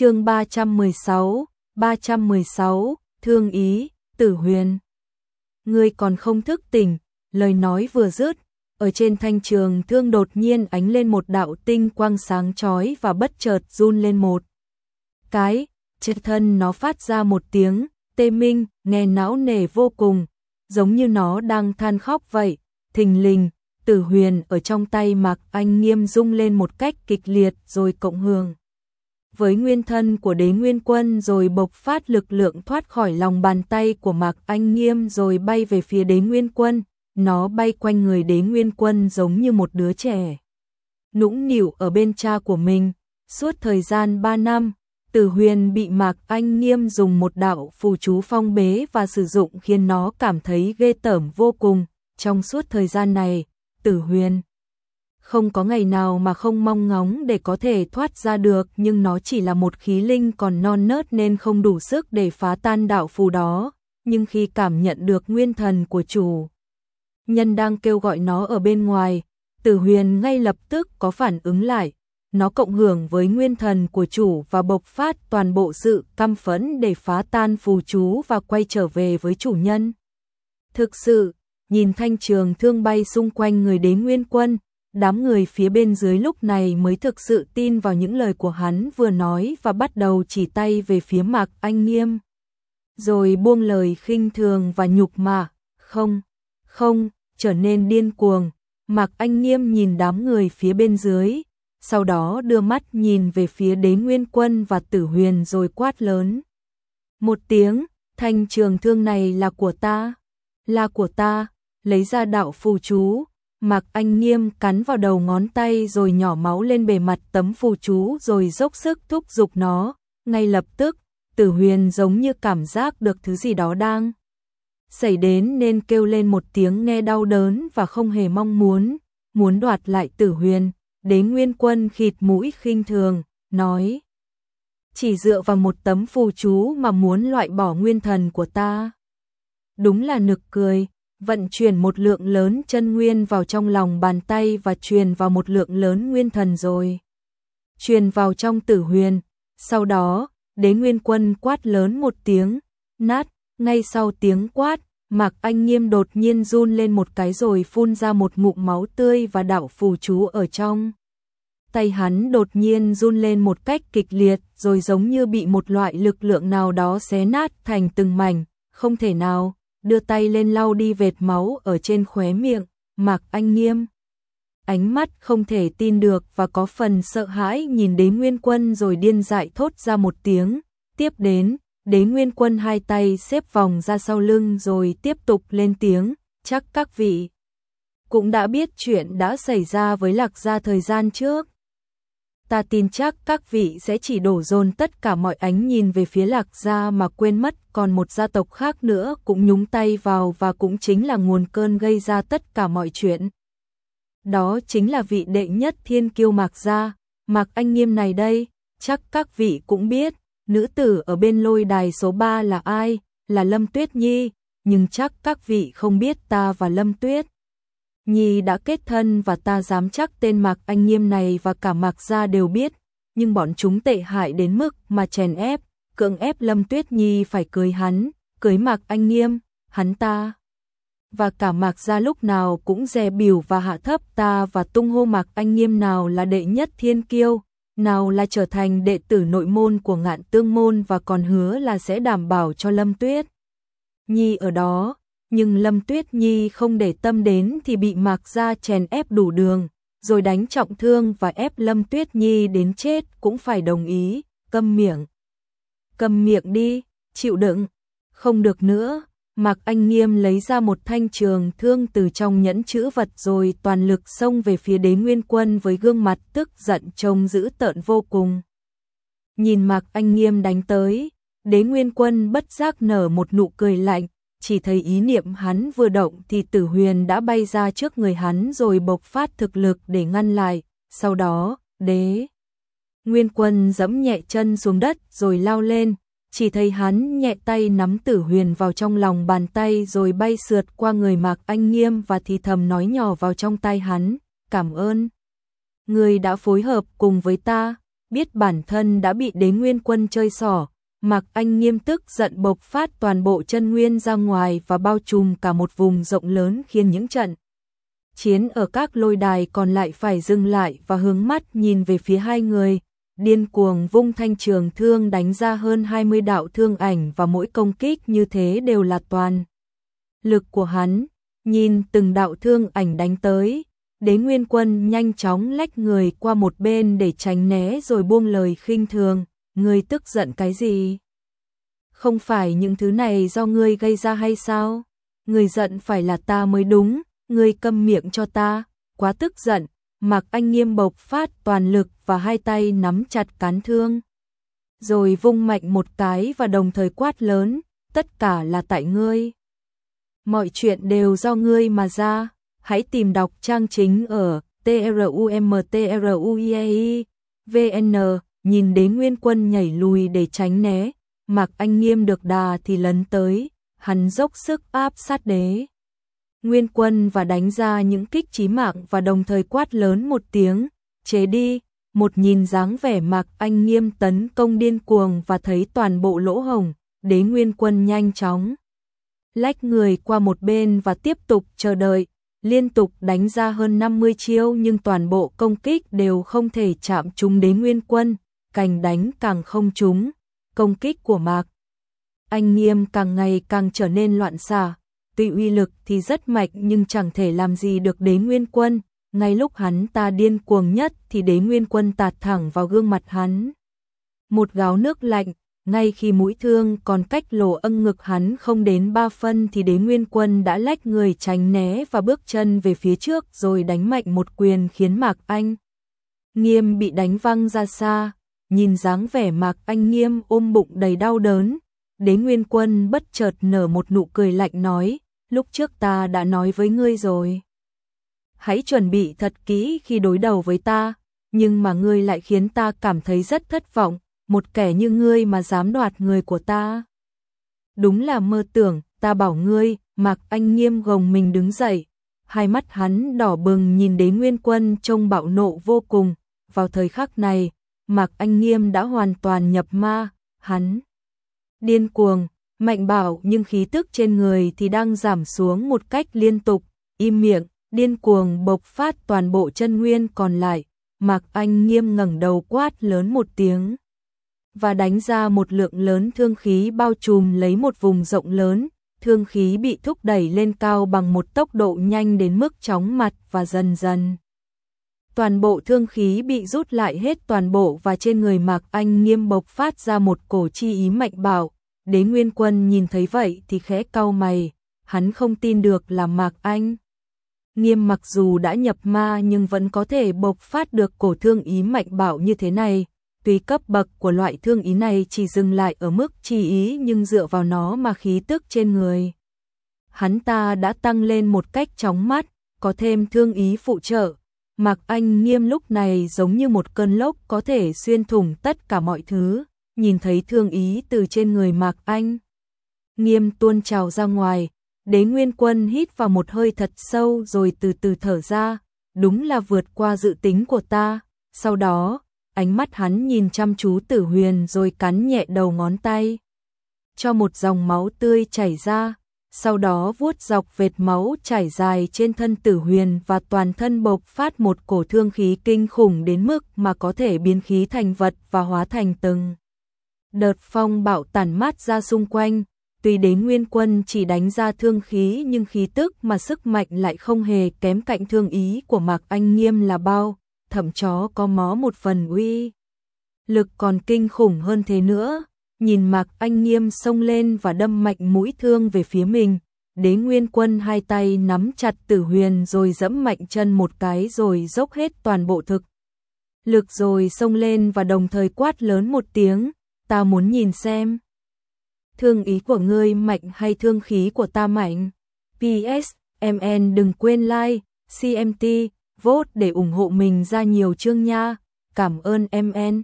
chương 316, 316, thương ý, tử huyền. Ngươi còn không thức tỉnh, lời nói vừa dứt, ở trên thanh trường thương đột nhiên ánh lên một đạo tinh quang sáng chói và bất chợt run lên một. Cái, trên thân nó phát ra một tiếng, tê minh, nghe não nề vô cùng, giống như nó đang than khóc vậy, thình lình, tử huyền ở trong tay Mạc Anh Nghiêm rung lên một cách kịch liệt rồi cộng hưởng. Với nguyên thân của đế nguyên quân rồi bộc phát lực lượng thoát khỏi lòng bàn tay của Mạc Anh Nghiêm rồi bay về phía đế nguyên quân, nó bay quanh người đế nguyên quân giống như một đứa trẻ. Nũng nịu ở bên cha của mình, suốt thời gian 3 năm, Tử huyền bị Mạc Anh Nghiêm dùng một đạo phù chú phong bế và sử dụng khiến nó cảm thấy ghê tởm vô cùng. Trong suốt thời gian này, Tử huyền không có ngày nào mà không mong ngóng để có thể thoát ra được nhưng nó chỉ là một khí linh còn non nớt nên không đủ sức để phá tan đạo phù đó. Nhưng khi cảm nhận được nguyên thần của chủ, nhân đang kêu gọi nó ở bên ngoài, Tử huyền ngay lập tức có phản ứng lại, nó cộng hưởng với nguyên thần của chủ và bộc phát toàn bộ sự căm phẫn để phá tan phù chú và quay trở về với chủ nhân. Thực sự, nhìn thanh trường thương bay xung quanh người đế nguyên quân, đám người phía bên dưới lúc này mới thực sự tin vào những lời của hắn vừa nói và bắt đầu chỉ tay về phía mạc anh nghiêm. Rồi buông lời khinh thường và nhục mạ, không, không, trở nên điên cuồng, mạc anh nghiêm nhìn đám người phía bên dưới sau đó đưa mắt nhìn về phía đế nguyên quân và tử huyền rồi quát lớn. Một tiếng, thanh trường thương này là của ta, là của ta, lấy ra đạo phù chú, Mạc Anh Nghiêm cắn vào đầu ngón tay rồi nhỏ máu lên bề mặt tấm phù chú rồi dốc sức thúc giục nó, ngay lập tức, tử huyền giống như cảm giác được thứ gì đó đang xảy đến nên kêu lên một tiếng nghe đau đớn và không hề mong muốn, muốn đoạt lại tử huyền, Đế Nguyên Quân khịt mũi khinh thường, nói: "Chỉ dựa vào một tấm phù chú mà muốn loại bỏ nguyên thần của ta?" Đúng là nực cười, vận chuyển một lượng lớn chân nguyên vào trong lòng bàn tay và truyền vào một lượng lớn nguyên thần rồi. Truyền vào trong tử huyền, sau đó, đế nguyên quân quát lớn một tiếng, nát, ngay sau tiếng quát, Mạc Anh Nghiêm đột nhiên run lên một cái rồi phun ra một ngụm máu tươi và đạo phù chú ở trong. Tay hắn đột nhiên run lên một cách kịch liệt rồi giống như bị một loại lực lượng nào đó xé nát thành từng mảnh, không thể nào, đưa tay lên lau đi vệt máu ở trên khóe miệng, Mạc Anh Nghiêm. Ánh mắt không thể tin được và có phần sợ hãi nhìn đế nguyên quân rồi điên dại thốt ra một tiếng, tiếp đến Đế Nguyên Quân hai tay xếp vòng ra sau lưng rồi tiếp tục lên tiếng, chắc các vị cũng đã biết chuyện đã xảy ra với Lạc Gia thời gian trước. Ta tin chắc các vị sẽ chỉ đổ dồn tất cả mọi ánh nhìn về phía Lạc Gia mà quên mất còn một gia tộc khác nữa cũng nhúng tay vào và cũng chính là nguồn cơn gây ra tất cả mọi chuyện. Đó chính là vị đệ nhất thiên kiêu Mạc Gia, Mạc Anh Nghiêm này đây, chắc các vị cũng biết nữ tử ở bên lôi đài số 3 là ai, là Lâm Tuyết Nhi, nhưng chắc các vị không biết ta và Lâm Tuyết. Nhi đã kết thân và ta dám chắc tên Mạc Anh Nghiêm này và cả Mạc Gia đều biết, nhưng bọn chúng tệ hại đến mức mà chèn ép, cưỡng ép Lâm Tuyết Nhi phải cưới hắn, cưới Mạc Anh Nghiêm, hắn ta. Và cả Mạc Gia lúc nào cũng dè biểu và hạ thấp ta và tung hô Mạc Anh Nghiêm nào là đệ nhất thiên kiêu, nào là trở thành đệ tử nội môn của ngạn tương môn và còn hứa là sẽ đảm bảo cho Lâm Tuyết. Nhi ở đó, nhưng Lâm Tuyết Nhi không để tâm đến thì bị Mạc Gia chèn ép đủ đường, rồi đánh trọng thương và ép Lâm Tuyết Nhi đến chết cũng phải đồng ý, câm miệng. câm miệng đi, chịu đựng, không được nữa, Mạc Anh Nghiêm lấy ra một thanh trường thương từ trong nhẫn chữ vật rồi toàn lực xông về phía đế nguyên quân với gương mặt tức giận trông dữ tợn vô cùng. Nhìn Mạc Anh Nghiêm đánh tới, đế nguyên quân bất giác nở một nụ cười lạnh, chỉ thấy ý niệm hắn vừa động thì tử huyền đã bay ra trước người hắn rồi bộc phát thực lực để ngăn lại, sau đó, đế. Nguyên quân giẫm nhẹ chân xuống đất rồi lao lên, chỉ thấy hắn nhẹ tay nắm tử huyền vào trong lòng bàn tay rồi bay sượt qua người Mạc Anh Nghiêm và thì thầm nói nhỏ vào trong tay hắn, cảm ơn. Người đã phối hợp cùng với ta, biết bản thân đã bị đế nguyên quân chơi xỏ, Mạc Anh nghiêm tức giận bộc phát toàn bộ chân nguyên ra ngoài và bao trùm cả một vùng rộng lớn khiến những trận chiến ở các lôi đài còn lại phải dừng lại và hướng mắt nhìn về phía hai người, điên cuồng vung thanh trường thương đánh ra hơn 20 đạo thương ảnh và mỗi công kích như thế đều là toàn. Lực của hắn, nhìn từng đạo thương ảnh đánh tới, đế nguyên quân nhanh chóng lách người qua một bên để tránh né rồi buông lời khinh thường, ngươi tức giận cái gì? Không phải những thứ này do ngươi gây ra hay sao? Ngươi giận phải là ta mới đúng, ngươi câm miệng cho ta, quá tức giận, Mạc Anh Nghiêm bộc phát toàn lực và hai tay nắm chặt cán thương. Rồi vung mạnh một cái và đồng thời quát lớn, tất cả là tại ngươi. Mọi chuyện đều do ngươi mà ra, hãy tìm đọc trang chính ở trumtrui vn, nhìn đến nguyên quân nhảy lùi để tránh né, Mạc Anh Nghiêm được đà thì lấn tới, hắn dốc sức áp sát đế. Nguyên quân và đánh ra những kích chí mạng và đồng thời quát lớn một tiếng, chế đi, một nhìn dáng vẻ Mạc Anh Nghiêm tấn công điên cuồng và thấy toàn bộ lỗ hồng, đế nguyên quân nhanh chóng. Lách người qua một bên và tiếp tục chờ đợi, liên tục đánh ra hơn 50 chiêu nhưng toàn bộ công kích đều không thể chạm trúng đế nguyên quân, cành đánh càng không trúng, công kích của Mạc. Anh Nghiêm càng ngày càng trở nên loạn xạ, tuy uy lực thì rất mạnh nhưng chẳng thể làm gì được đế nguyên quân, ngay lúc hắn ta điên cuồng nhất thì đế nguyên quân tạt thẳng vào gương mặt hắn. Một gáo nước lạnh, ngay khi mũi thương còn cách lỗ ân ngực hắn không đến ba phân thì đế nguyên quân đã lách người tránh né và bước chân về phía trước rồi đánh mạnh một quyền khiến Mạc Anh. Nghiêm bị đánh văng ra xa, nhìn dáng vẻ Mạc Anh Nghiêm ôm bụng đầy đau đớn, đế nguyên quân bất chợt nở một nụ cười lạnh nói, lúc trước ta đã nói với ngươi rồi. Hãy chuẩn bị thật kỹ khi đối đầu với ta, nhưng mà ngươi lại khiến ta cảm thấy rất thất vọng, một kẻ như ngươi mà dám đoạt người của ta. Đúng là mơ tưởng, ta bảo ngươi, Mạc Anh nghiêm gồng mình đứng dậy, hai mắt hắn đỏ bừng nhìn đế Nguyên Quân trông bạo nộ vô cùng, vào thời khắc này, Mạc Anh nghiêm đã hoàn toàn nhập ma, hắn. Điên cuồng, mạnh bảo nhưng khí tức trên người thì đang giảm xuống một cách liên tục, im miệng, điên cuồng bộc phát toàn bộ chân nguyên còn lại, Mạc Anh nghiêm ngẩng đầu quát lớn một tiếng. Và đánh ra một lượng lớn thương khí bao trùm lấy một vùng rộng lớn, thương khí bị thúc đẩy lên cao bằng một tốc độ nhanh đến mức chóng mặt và dần dần. Toàn bộ thương khí bị rút lại hết toàn bộ và trên người Mạc Anh nghiêm bộc phát ra một cổ chi ý mạnh bạo, đế nguyên quân nhìn thấy vậy thì khẽ cau mày, hắn không tin được là Mạc Anh. Nghiêm mặc dù đã nhập ma nhưng vẫn có thể bộc phát được cổ thương ý mạnh bạo như thế này, tuy cấp bậc của loại thương ý này chỉ dừng lại ở mức chi ý nhưng dựa vào nó mà khí tức trên người. Hắn ta đã tăng lên một cách chóng mắt, có thêm thương ý phụ trợ. Mạc Anh nghiêm lúc này giống như một cơn lốc có thể xuyên thủng tất cả mọi thứ, nhìn thấy thương ý từ trên người Mạc Anh. Nghiêm tuôn trào ra ngoài, đế nguyên quân hít vào một hơi thật sâu rồi từ từ thở ra, đúng là vượt qua dự tính của ta. Sau đó, ánh mắt hắn nhìn chăm chú tử huyền rồi cắn nhẹ đầu ngón tay. Cho một dòng máu tươi chảy ra, sau đó vuốt dọc vệt máu chảy dài trên thân tử huyền và toàn thân bộc phát một cổ thương khí kinh khủng đến mức mà có thể biến khí thành vật và hóa thành từng. Đợt phong bạo tản mát ra xung quanh, tuy đến nguyên quân chỉ đánh ra thương khí nhưng khí tức mà sức mạnh lại không hề kém cạnh thương ý của Mạc Anh Nghiêm là bao, thậm chó có mó một phần uy. Lực còn kinh khủng hơn thế nữa, nhìn Mạc Anh Nghiêm xông lên và đâm mạnh mũi thương về phía mình. Đế Nguyên Quân hai tay nắm chặt Tử Huyền rồi dẫm mạnh chân một cái rồi dốc hết toàn bộ thực. Lực rồi xông lên và đồng thời quát lớn một tiếng, ta muốn nhìn xem. Thương ý của ngươi mạnh hay thương khí của ta mạnh? PS, MN đừng quên like, CMT, vote để ủng hộ mình ra nhiều chương nha. Cảm ơn MN.